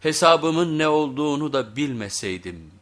hesabımın ne olduğunu da bilmeseydim.''